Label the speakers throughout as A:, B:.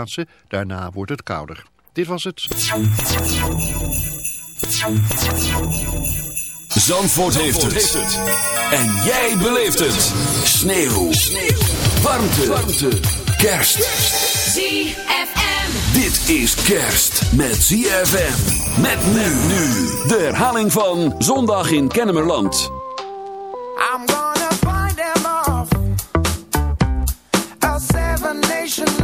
A: plaatsen. Daarna wordt het kouder. Dit was het.
B: Zandvoort, heeft, het. En jij beleeft het. Sneeuw. Sneeuw. Warmte. Warmte. Kerst.
C: ZFM.
B: Dit is kerst met ZFM. Met nu nu. De herhaling van Zondag in Kennemerland.
D: I'm gonna find them off. A seven nation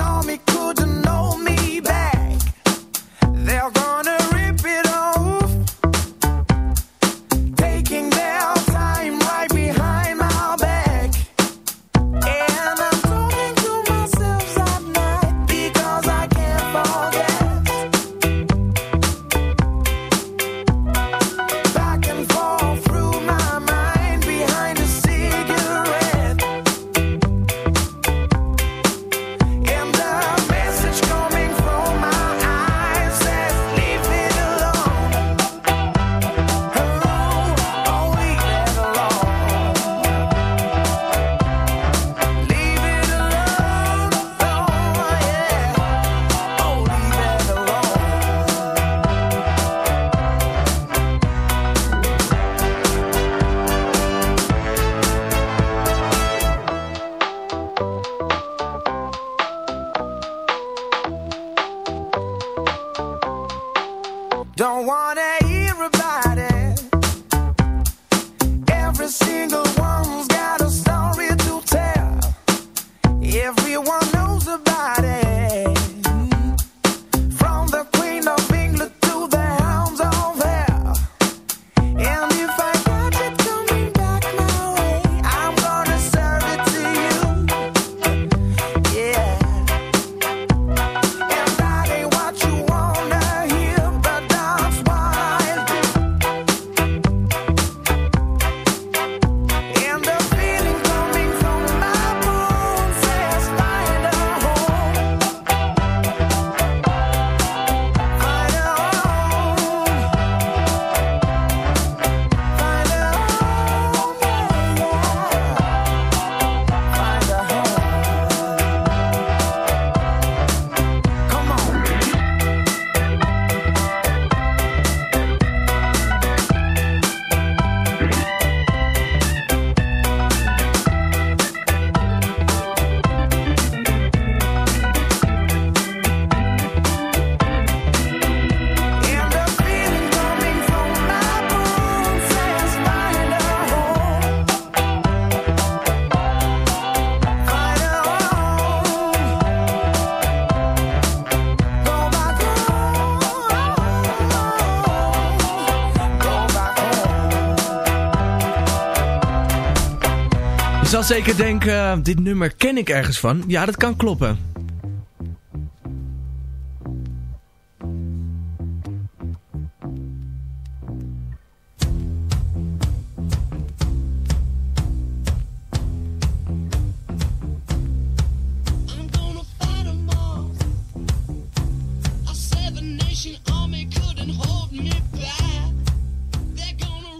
E: zeker denken, dit nummer ken ik ergens van. Ja, dat kan kloppen.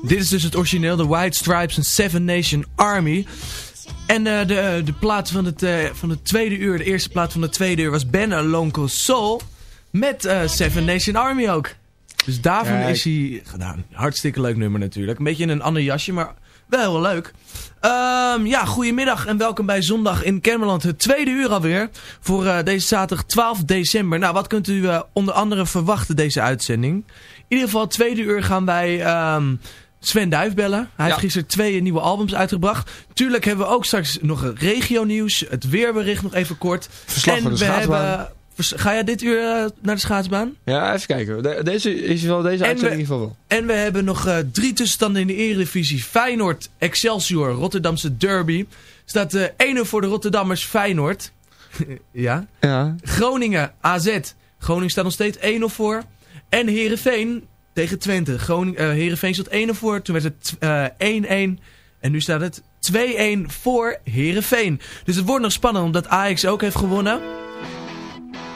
E: Dit is dus het origineel, de White Stripes and Seven Nation Army. En eh, de, de plaat van, het, eh, van de tweede uur, de eerste plaat van de tweede uur was Ben Alonco Soul. Met eh, Seven Nation Army ook. Dus daarvan
F: Kijk.
E: is hij gedaan. Hartstikke leuk nummer natuurlijk. Een beetje in een ander jasje, maar wel heel leuk. Ehm, ja, goedemiddag en welkom bij Zondag in Kermeland. Het tweede uur alweer. Voor eh, deze zaterdag 12 december. Nou, wat kunt u eh, onder andere verwachten deze uitzending? In ieder geval, het tweede uur gaan wij... ehm, Sven Duif bellen. Hij heeft gisteren twee nieuwe albums uitgebracht. Tuurlijk hebben we ook straks nog een regionieuws. Het weerbericht nog even kort.
F: Verslag
E: en
F: van de
E: we
F: schaatsbaan.
E: hebben... Ga jij dit uur eh, naar de schaatsbaan?
F: Ja, even kijken. De- deze is wel deze
E: En
F: uitzending
E: we-
F: in ieder geval wel.
E: En we hebben nog eh, drie tussenstanden in de Eredivisie. Feyenoord, Excelsior, Rotterdamse Derby. Staat eh 1-0 voor de Rotterdammers Feyenoord. ja.
F: Ja.
E: Groningen, AZ. Groningen staat nog steeds 1-0 voor. En Heerenveen tegen Twente. Groningen, eh Heerenveen stond 1-0 voor. Toen werd het eh, 1-1. En nu staat het 2-1 voor Heerenveen. Dus het wordt nog spannend omdat Ajax ook heeft gewonnen.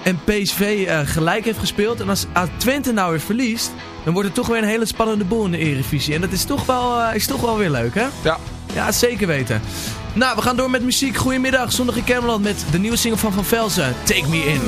E: En PSV eh, gelijk heeft gespeeld. En als Twente nou weer verliest, dan wordt het toch weer een hele spannende boel in de Eredivisie. En dat is toch wel, eh, is toch wel weer leuk, hè?
F: Ja.
E: Ja, zeker weten.
G: Nou, we gaan door met muziek. Goedemiddag, zondag in Camelot met de nieuwe single van Van Velzen, Take Me In.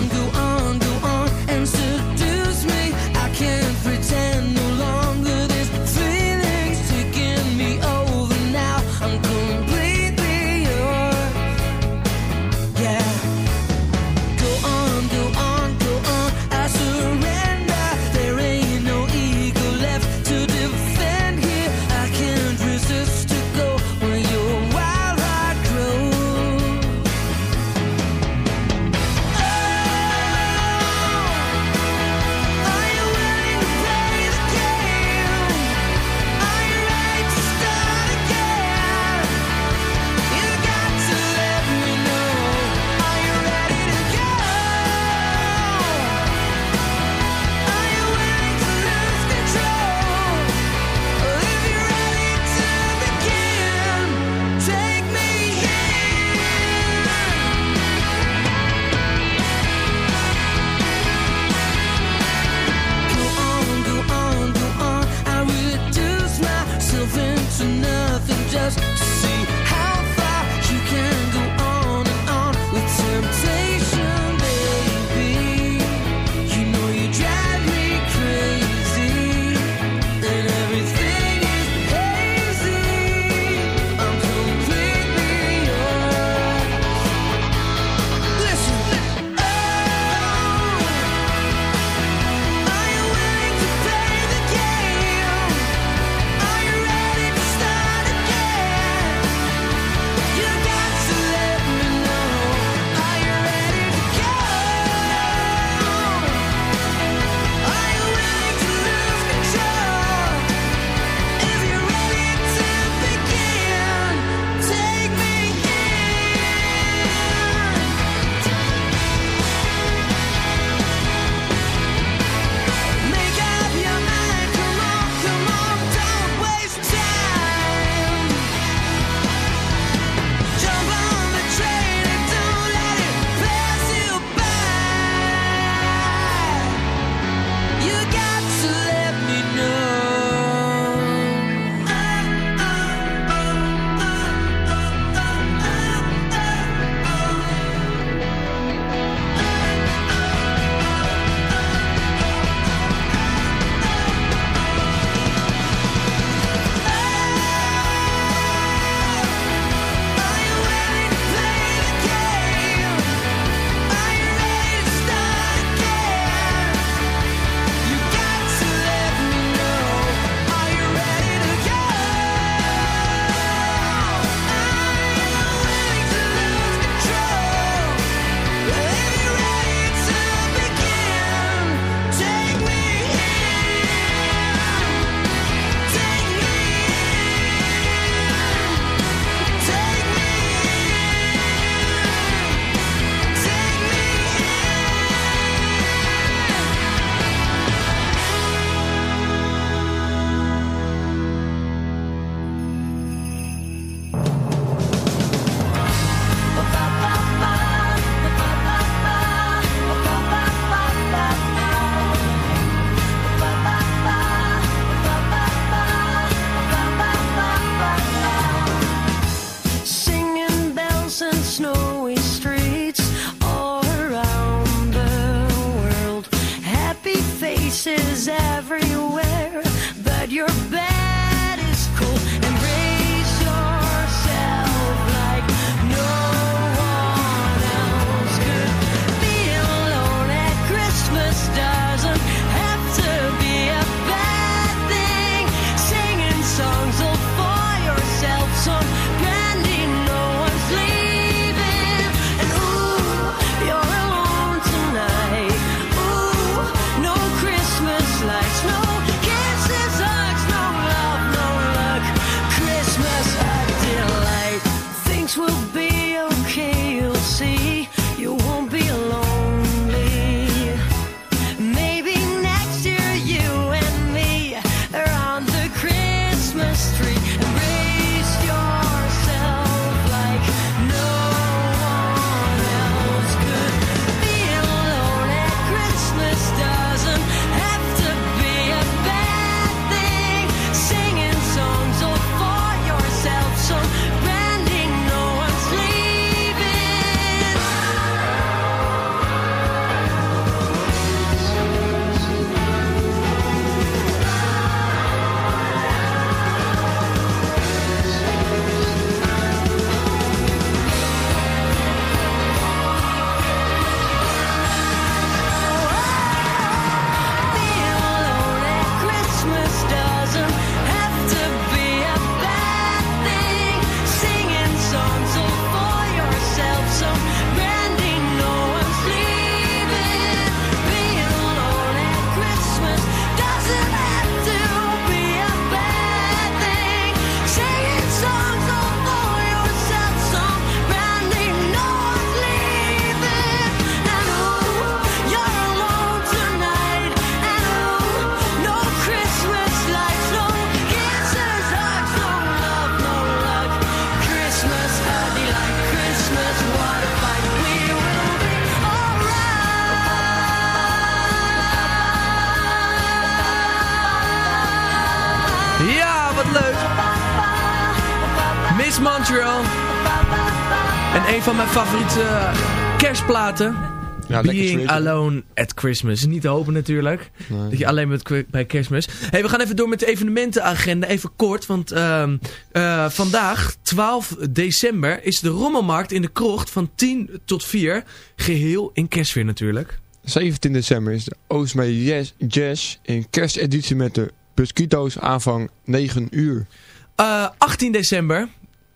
E: Being. Alone at Christmas. Niet te hopen natuurlijk.
F: Nee.
E: Dat je alleen bent bij kerstmis. Hey, we gaan even door met de evenementenagenda. Even kort, want ehm, eh, vandaag, 12 december, is de Rommelmarkt in de Krocht van 10 tot 4. Geheel in kerstweer natuurlijk.
F: 17 december is de Oostmee Jazz, Jazz in kersteditie met de Busquito's aanvang 9 uur.
E: Eh, 18 december,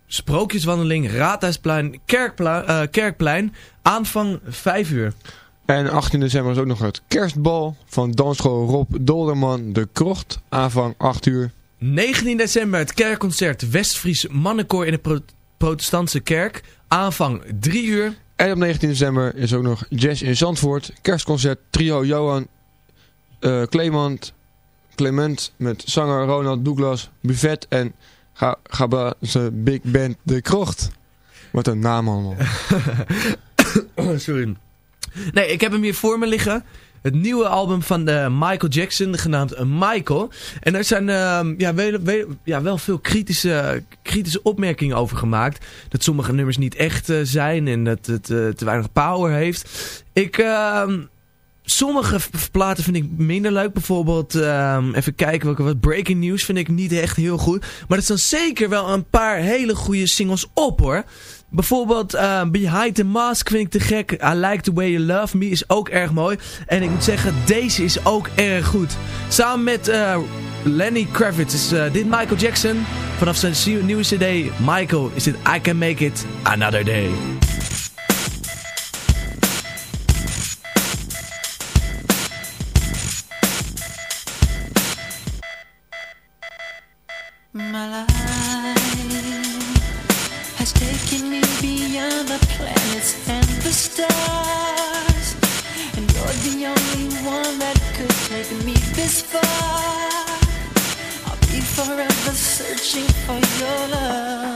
E: sprookjeswandeling, Raadhuisplein, Kerkpla- eh, Kerkplein, aanvang 5 uur.
F: En 18 december is ook nog het kerstbal van dansschool Rob Dolderman de Krocht, aanvang 8 uur.
E: 19 december het kerkconcert Westfries Mannenkoor in de Pro- Protestantse Kerk, aanvang 3 uur.
F: En op 19 december is ook nog Jazz in Zandvoort, kerstconcert trio Johan eh, Clement, Clement met zanger Ronald Douglas, Buffet en Ga- Gabaze Big Band de Krocht. Wat een naam allemaal.
E: Sorry. Nee, ik heb hem hier voor me liggen. Het nieuwe album van de Michael Jackson, genaamd Michael. En daar zijn ehm, ja, wel, wel- ja, wel veel kritische, kritische opmerkingen over gemaakt. Dat sommige nummers niet echt eh, zijn en dat het eh, te weinig power heeft. Ik... ehm, Sommige platen vind ik minder leuk. Bijvoorbeeld, ehm, even kijken welke wat Breaking News vind ik niet echt heel goed. Maar er staan zeker wel een paar hele goede singles op hoor. Bijvoorbeeld eh, Behind the Mask vind ik te gek. I Like The Way You Love Me is ook erg mooi. En ik moet zeggen, deze is ook erg goed. Samen met eh, Lenny Kravitz is eh, dit Michael Jackson. Vanaf zijn nieuwe cd Michael is dit I Can Make It Another Day.
H: My life has taken me beyond the planets and the stars. And you're the only one that could take me this far. I'll be forever searching for your love.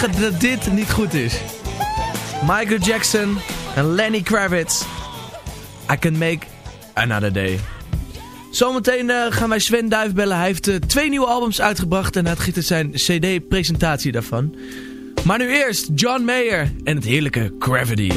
D: dat dit niet goed is. Michael Jackson en Lenny Kravitz. I can make another day. Zometeen eh, gaan wij Sven Duif bellen. Hij heeft eh, twee nieuwe albums uitgebracht en het gister zijn cd-presentatie daarvan. Maar nu eerst John Mayer en het heerlijke Gravity.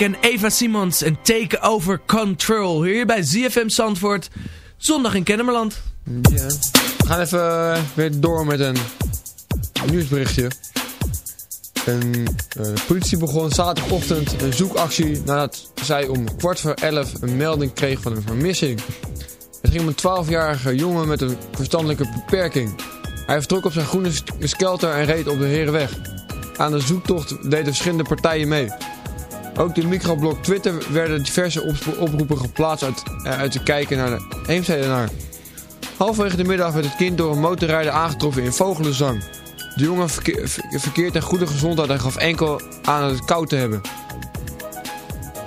E: En Eva Simons en Take Over Control. Hier bij ZFM Zandvoort. Zondag in Kennemerland.
F: Ja. We gaan even eh, weer door met een nieuwsberichtje. Een, eh, de politie begon zaterdagochtend een zoekactie nadat zij om kwart voor elf een melding kreeg van een vermissing. Het ging om een 12-jarige jongen met een verstandelijke beperking. Hij vertrok op zijn groene sk- skelter en reed op de Herenweg. Aan de zoektocht deden verschillende partijen mee. Ook de microblog Twitter werden diverse oproepen geplaatst uit, eh, uit te kijken naar de Heemstedenaar. Halverwege de middag werd het kind door een motorrijder aangetroffen in Vogelenzang. De jongen verke- ver- verkeert in goede gezondheid en gaf enkel aan het koud te hebben.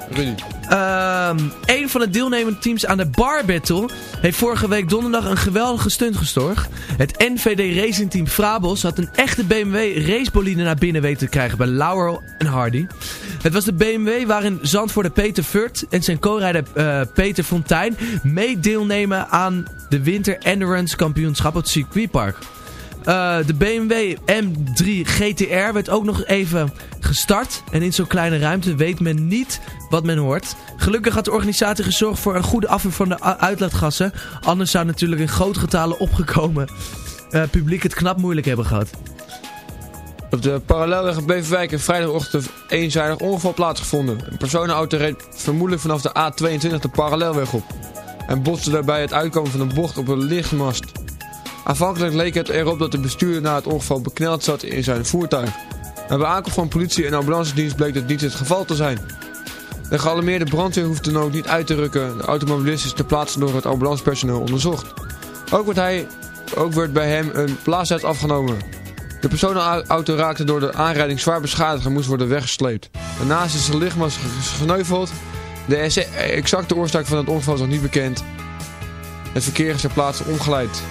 F: Rudy.
E: Ehm een van de deelnemende teams aan de Bar Battle heeft vorige week donderdag een geweldige stunt gestorven. Het NVD Racing Team Frabos had een echte BMW racebolide naar binnen weten te krijgen bij Laurel en Hardy. Het was de BMW waarin Zandvoorter Peter Vurt en zijn co-rijder eh, Peter Fontijn mee deelnemen aan de Winter Endurance Kampioenschap op het circuitpark. Eh, de BMW M3 GTR werd ook nog even gestart. En in zo'n kleine ruimte weet men niet wat men hoort. Gelukkig had de organisatie gezorgd voor een goede afvoer van de uitlaatgassen. Anders zou natuurlijk in grote getalen opgekomen eh, publiek het knap moeilijk hebben gehad.
F: Op de parallelweg Beverwijk heeft vrijdagochtend een eenzijdig ongeval plaatsgevonden. Een personenauto reed vermoedelijk vanaf de A22 de parallelweg op. En botste daarbij het uitkomen van een bocht op een lichtmast. Aanvankelijk leek het erop dat de bestuurder na het ongeval bekneld zat in zijn voertuig. Maar bij aankomst van politie en ambulancedienst bleek dat niet het geval te zijn. De gealarmeerde brandweer hoeft dan ook niet uit te rukken. De automobilist is ter plaatse door het ambulancepersoneel onderzocht. Ook werd, hij, ook bij hem een blaashuit afgenomen. De personenauto raakte door de aanrijding zwaar beschadigd en moest worden weggesleept. Daarnaast is zijn lichaam gesneuveld. De ex- exacte oorzaak van het ongeval is nog niet bekend. Het verkeer is ter plaatse omgeleid.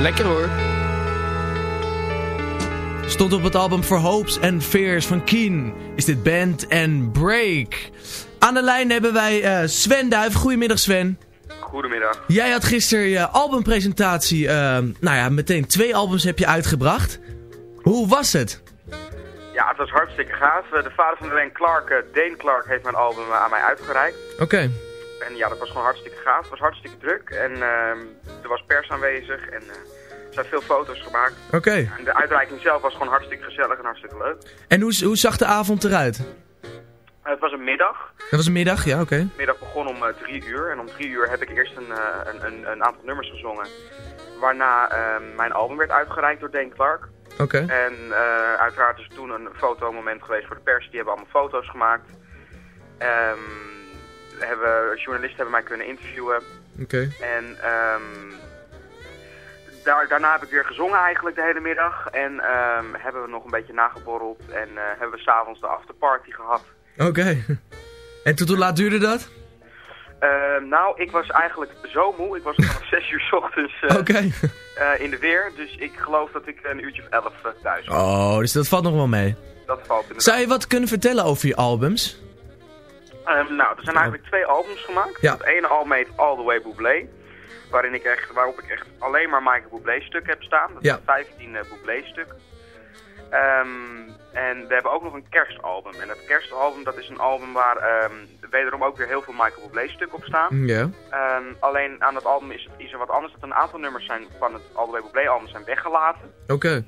F: Lekker hoor.
E: Stond op het album For Hopes and Fears van Keen. Is dit Band and Break. Aan de lijn hebben wij eh, Sven Duif. Goedemiddag Sven.
I: Goedemiddag.
E: Jij had gisteren je albumpresentatie. eh, nou ja, meteen twee albums heb je uitgebracht. Hoe was het?
I: Ja, het was hartstikke gaaf. Eh, De vader van Dwayne Clark, Dane Clark, heeft mijn album aan mij uitgereikt.
E: Oké.
I: En ja, dat was gewoon hartstikke gaaf. Het was hartstikke druk en ehm, er was pers aanwezig en eh, er zijn veel foto's gemaakt.
E: Oké.
I: En de uitreiking zelf was gewoon hartstikke gezellig en hartstikke leuk.
E: En hoe, hoe zag de avond eruit?
I: Het was een middag.
E: Dat was een middag, ja, oké.
I: De middag begon om eh, drie uur en om drie uur heb ik eerst een, eh, een, een, een aantal nummers gezongen. Waarna ehm, mijn album werd uitgereikt door Dane Clark.
E: Oké.
I: En uiteraard is toen een fotomoment geweest voor de pers. Die hebben allemaal foto's gemaakt. Ehm, hebben, journalisten hebben mij kunnen interviewen.
E: Oké.
I: En ehm, daar, daarna heb ik weer gezongen eigenlijk de hele middag. En ehm, hebben we nog een beetje nageborreld. En eh, hebben we s'avonds de afterparty gehad.
E: Oké. En tot hoe laat duurde dat?
I: Ehm, nou, ik was eigenlijk zo moe. Ik was vanaf 6 uur 's ochtends eh, eh, in de weer. Dus ik geloof dat ik een uurtje of 11 eh, thuis was.
E: Oh, dus dat valt nog wel mee.
I: Dat valt inderdaad.
E: Zou je wat kunnen vertellen over je albums?
I: Ehm, nou, er zijn eigenlijk twee albums gemaakt.
E: Ja.
I: Het ene album heet All The Way Bublé. Waarin ik echt, waarop ik echt alleen maar Michael Bublé stukken heb staan. Dat
E: Ja.
I: zijn 15 eh, Bublé stukken. Ehm, en we hebben ook nog een kerstalbum. En dat kerstalbum dat is een album waar ehm, wederom ook weer heel veel Michael Bublé stukken op staan. Ehm, alleen aan dat album is, het, er wat anders. Dat een aantal nummers zijn van het All The Way Bublé album zijn weggelaten.
E: Oké.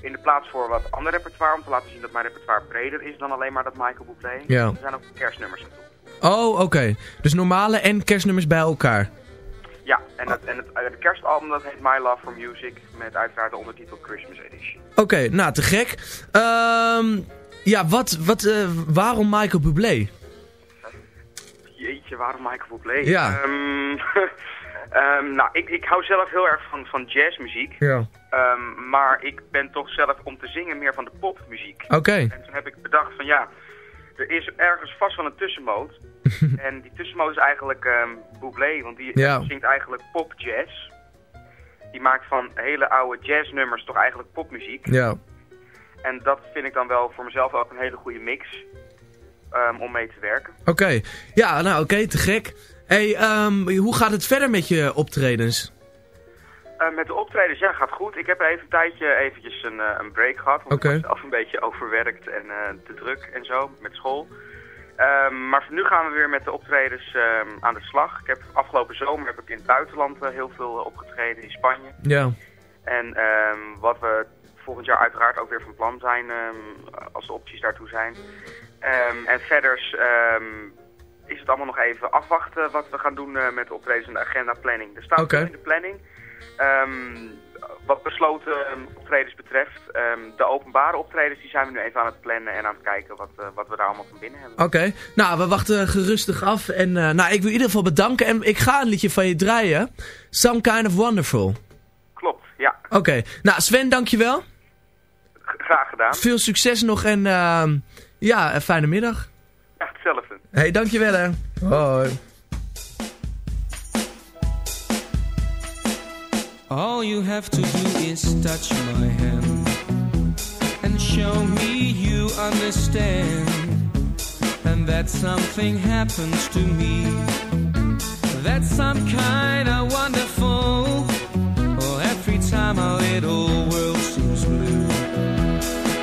I: In de plaats voor wat ander repertoire. Om te laten zien dat mijn repertoire breder is dan alleen maar dat Michael Bublé.
E: Ja.
I: Er zijn ook kerstnummers aan toe.
E: Oh, oké. Dus normale en kerstnummers bij elkaar.
I: Ja, en, het, en het, eh, het kerstalbum dat heet My Love for Music. Met uiteraard de ondertitel Christmas Edition.
E: Oké, nou, te gek. Ehm, ja, wat, wat, eh, waarom Michael Bublé?
I: Jeetje, waarom Michael Bublé?
E: Ja.
I: Ehm, ehm, nou, ik, ik hou zelf heel erg van, van jazzmuziek.
E: Ja.
I: Maar ik ben toch zelf om te zingen meer van de popmuziek.
E: Oké.
I: En toen heb ik bedacht van ja, er is ergens vast wel een tussenmoot. en die tussenmoot is eigenlijk Bublé, want die
E: Ja.
I: zingt eigenlijk pop-jazz. Die maakt van hele oude jazznummers toch eigenlijk popmuziek.
E: Ja.
I: En dat vind ik dan wel voor mezelf ook een hele goede mix ehm, om mee te werken.
E: Oké. Ja, nou, oké, te gek. hey, ehm, hoe gaat het verder met je optredens?
I: Eh, met de optredens, ja, gaat goed. Ik heb even een tijdje eventjes een, eh, een break gehad. Want ik was zelf een beetje overwerkt en eh, te druk en zo met school. Ehm, maar nu gaan we weer met de optredens ehm, aan de slag. Ik heb afgelopen zomer heb ik in het buitenland heel veel opgetreden, in Spanje.
E: Ja.
I: En ehm, wat we volgend jaar uiteraard ook weer van plan zijn, als de opties daartoe zijn. En verder is het allemaal nog even afwachten wat we gaan doen met de optredens en de agenda planning. Er staat veel in de planning. Ehm, wat besloten ehm, optredens betreft, ehm, de openbare optredens die zijn we nu even aan het plannen en aan het kijken wat, eh, wat we daar allemaal van binnen hebben.
E: Oké, nou we wachten gerustig af. En eh, nou, ik wil in ieder geval bedanken. En ik ga een liedje van je draaien. Some Kind of Wonderful.
I: Klopt, ja.
E: Oké, nou Sven, dankjewel.
I: Graag gedaan.
E: Veel succes nog en ehm, ja, een fijne middag.
I: Ja, hetzelfde.
E: hey, dankjewel hè. Hoi.
H: All you have to do is touch my hand and show me you understand, and that something happens to me. That's some kind of wonderful. Oh, every time our little world seems blue,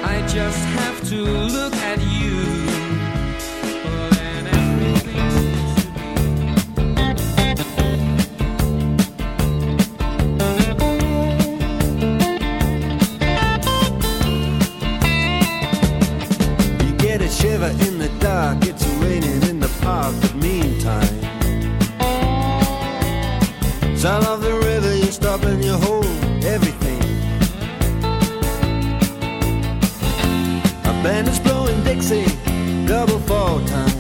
H: I just have to look at you.
J: Sound of the river, you stop and you hold everything. A band is blowing Dixie, double fall time.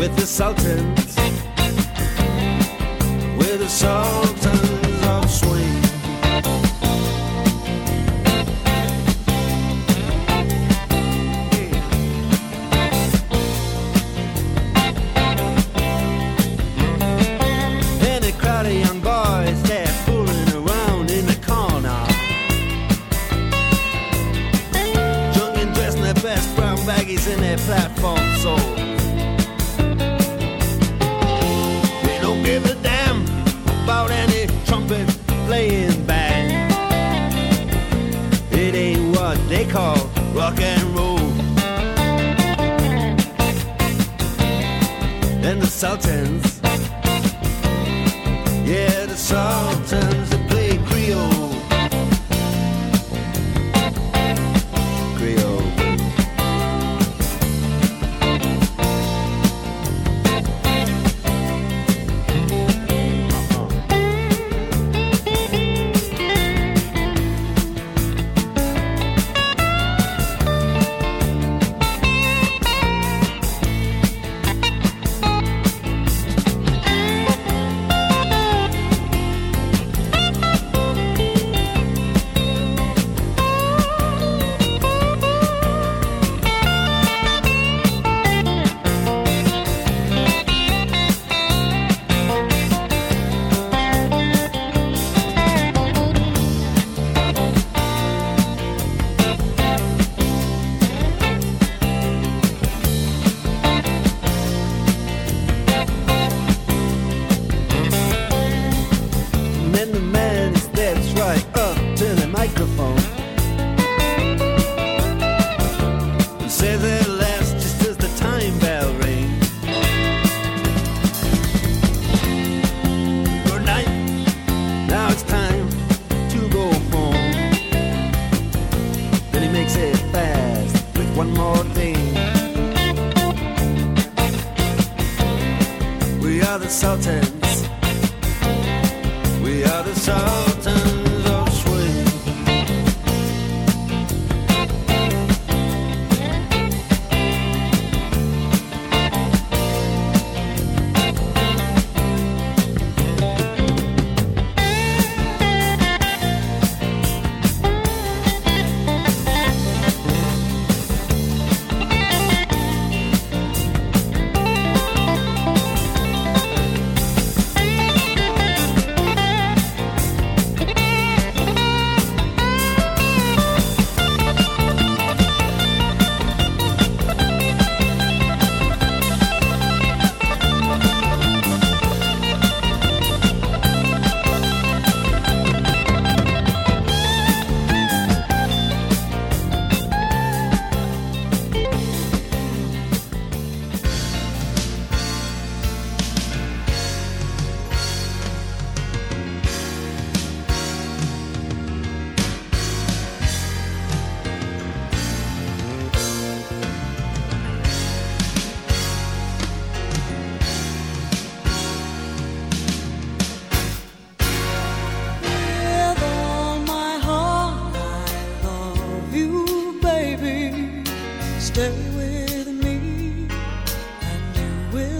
J: With the Sultans, with the Sultans and the man is that's right. with
G: me and you will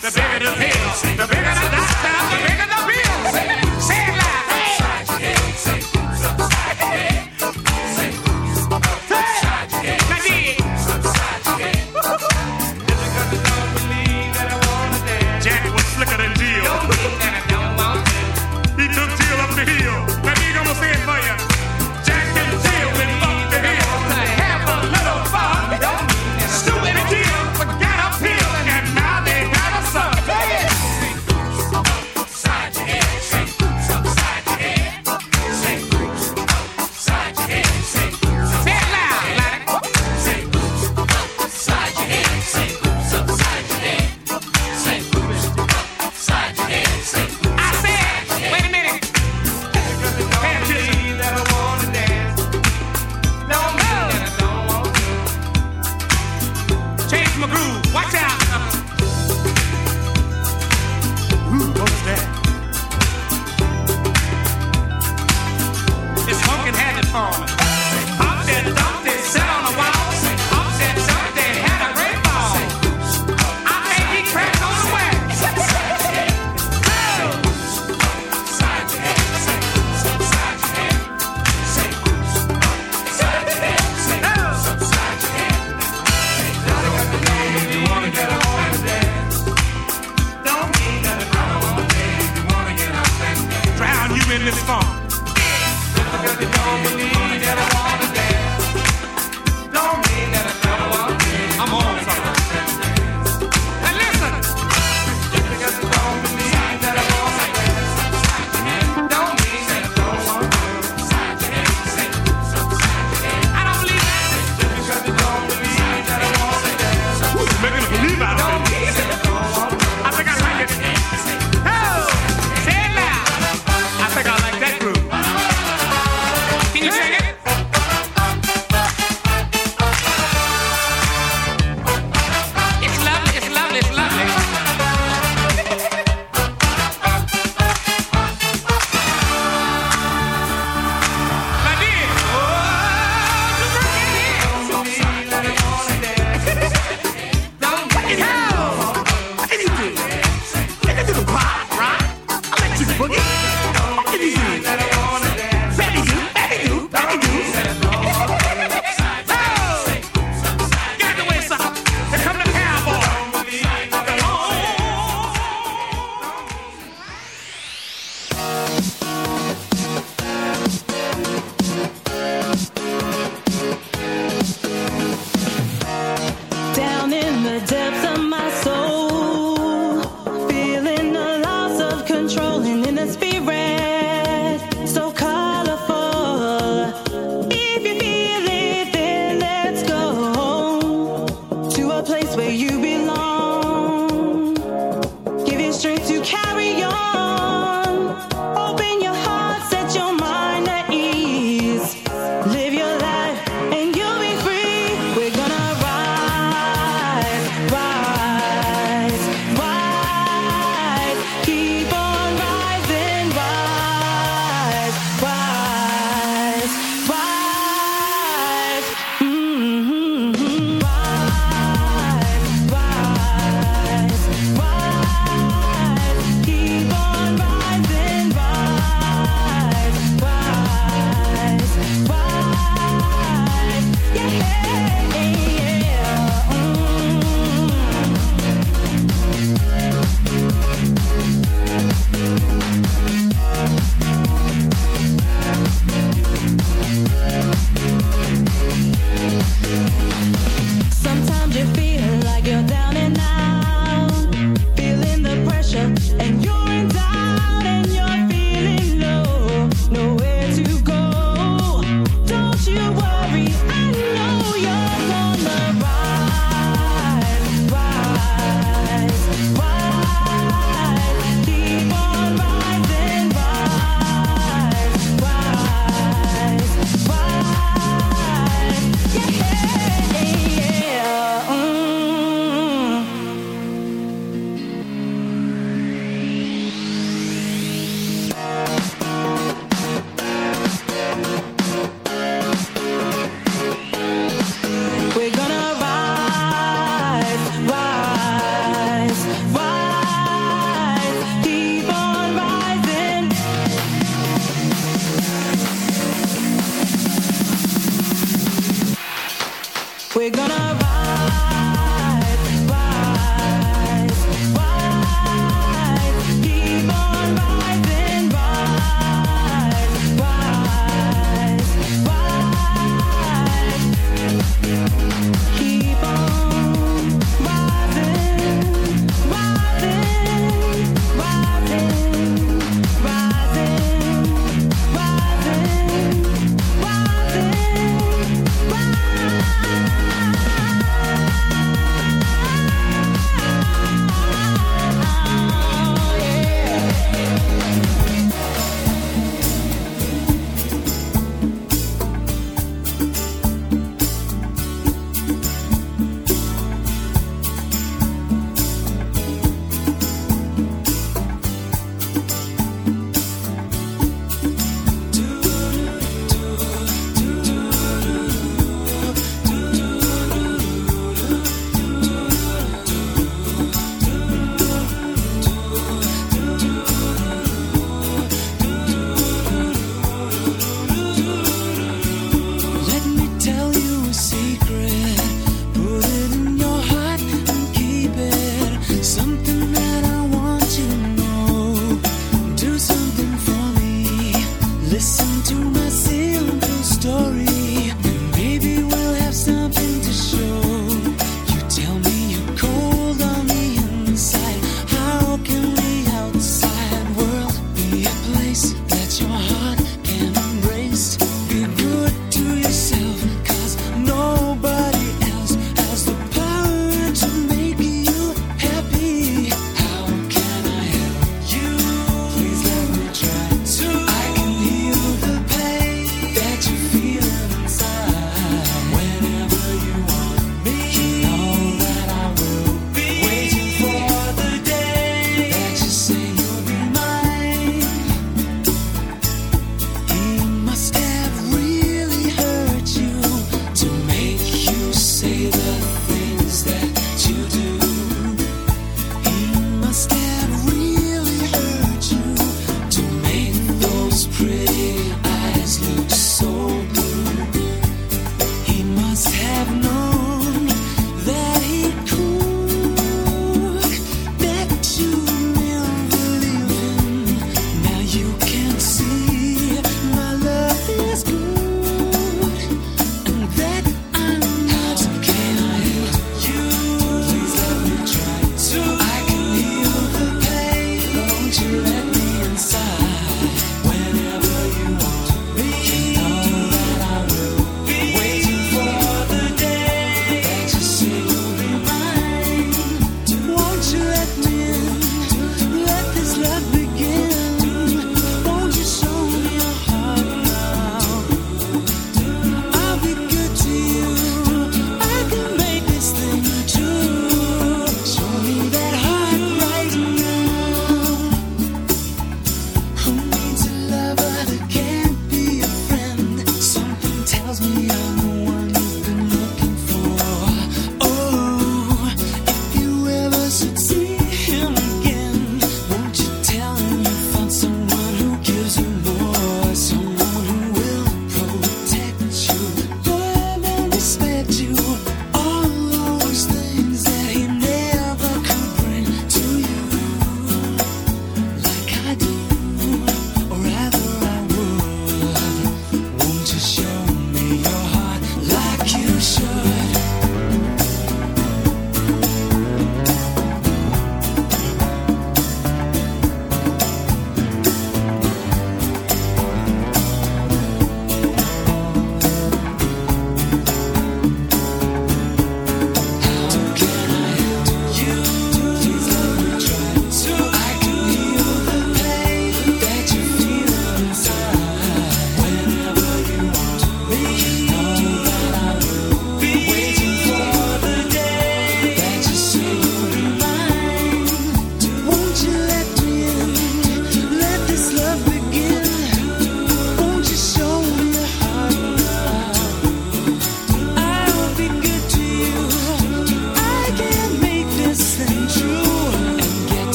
K: the bigger the pill, the bigger the
H: love.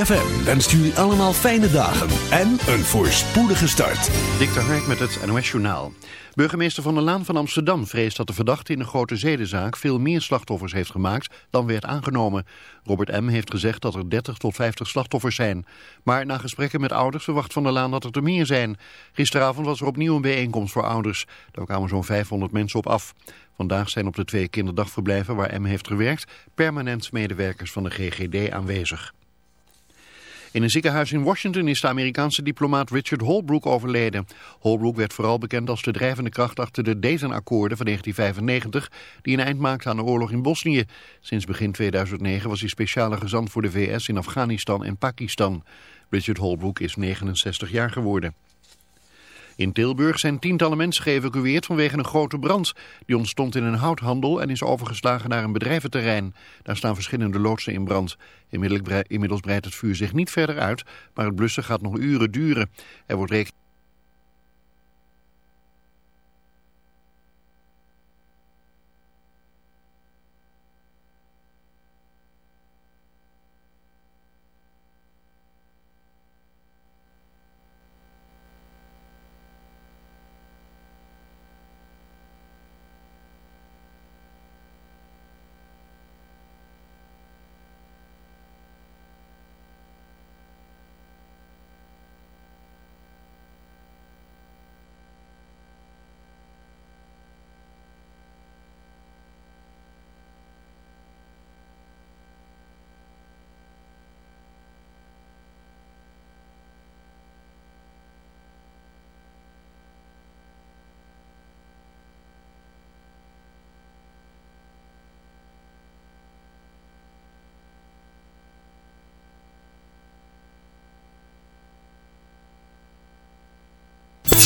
D: ZFM wenst jullie allemaal fijne dagen en een voorspoedige start.
A: Dik de Hark met het NOS Journaal. Burgemeester Van der Laan van Amsterdam vreest dat de verdachte in een grote zedenzaak veel meer slachtoffers heeft gemaakt dan werd aangenomen. Robert M. heeft gezegd dat er 30 tot 50 slachtoffers zijn. Maar na gesprekken met ouders verwacht Van der Laan dat er er meer zijn. Gisteravond was er opnieuw een bijeenkomst voor ouders. Daar kwamen zo'n 500 mensen op af. Vandaag zijn op de twee kinderdagverblijven waar M heeft gewerkt permanent medewerkers van de GGD aanwezig. In een ziekenhuis in Washington is de Amerikaanse diplomaat Richard Holbrooke overleden. Holbrooke werd vooral bekend als de drijvende kracht achter de Dayton-akkoorden van 1995... die een eind maakten aan de oorlog in Bosnië. Sinds begin 2009 was hij speciale gezant voor de VS in Afghanistan en Pakistan. Richard Holbrooke is 69 jaar geworden. In Tilburg zijn tientallen mensen geëvacueerd vanwege een grote brand. Die ontstond in een houthandel en is overgeslagen naar een bedrijventerrein. Daar staan verschillende loodsen in brand. Inmiddels breidt het vuur zich niet verder uit, maar het blussen gaat nog uren duren. Er wordt rekening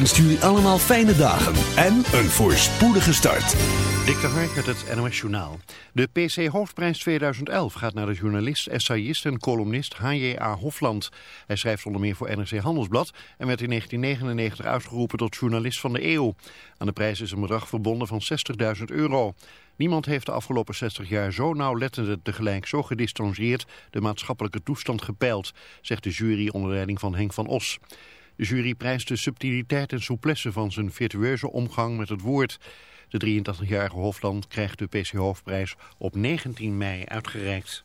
D: Wenst jullie allemaal fijne dagen en een voorspoedige start.
A: Dik de met het NOS Journaal. De PC Hoofdprijs 2011 gaat naar de journalist, essayist en columnist H.J.A. Hofland. Hij schrijft onder meer voor NRC Handelsblad en werd in 1999 uitgeroepen tot journalist van de eeuw. Aan de prijs is een bedrag verbonden van 60.000 euro. Niemand heeft de afgelopen 60 jaar zo nauwlettend en tegelijk zo gedistanceerd de maatschappelijke toestand gepeild, zegt de jury onder leiding van Henk van Os. De jury prijst de subtiliteit en souplesse van zijn virtueuze omgang met het woord. De 83-jarige Hofland krijgt de PC Hoofdprijs op 19 mei uitgereikt.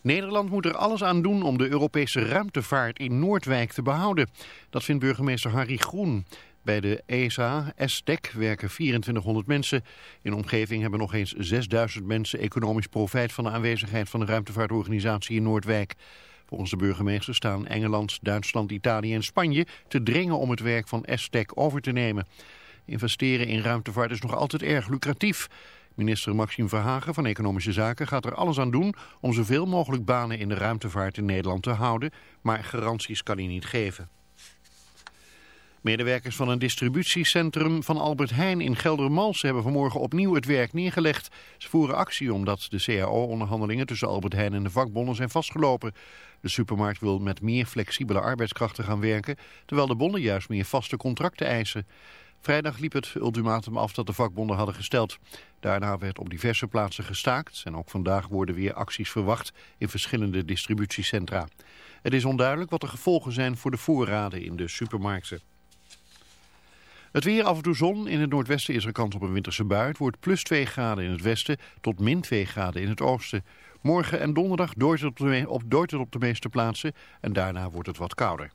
A: Nederland moet er alles aan doen om de Europese ruimtevaart in Noordwijk te behouden. Dat vindt burgemeester Harry Groen. Bij de ESA, STEC, werken 2400 mensen. In omgeving hebben nog eens 6000 mensen economisch profijt van de aanwezigheid van de ruimtevaartorganisatie in Noordwijk. Volgens de burgemeester staan Engeland, Duitsland, Italië en Spanje te dringen om het werk van STEC over te nemen. Investeren in ruimtevaart is nog altijd erg lucratief. Minister Maxime Verhagen van Economische Zaken gaat er alles aan doen om zoveel mogelijk banen in de ruimtevaart in Nederland te houden, maar garanties kan hij niet geven. Medewerkers van een distributiecentrum van Albert Heijn in Geldermalsen hebben vanmorgen opnieuw het werk neergelegd. Ze voeren actie omdat de CAO-onderhandelingen tussen Albert Heijn en de vakbonden zijn vastgelopen. De supermarkt wil met meer flexibele arbeidskrachten gaan werken, terwijl de bonden juist meer vaste contracten eisen. Vrijdag liep het ultimatum af dat de vakbonden hadden gesteld. Daarna werd op diverse plaatsen gestaakt en ook vandaag worden weer acties verwacht in verschillende distributiecentra. Het is onduidelijk wat de gevolgen zijn voor de voorraden in de supermarkten. Het weer af en toe zon. In het noordwesten is er kans op een winterse bui. Het wordt plus 2 graden in het westen tot min 2 graden in het oosten. Morgen en donderdag dooit het op de, meeste plaatsen en daarna wordt het wat kouder.